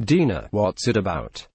Dina, what's it about?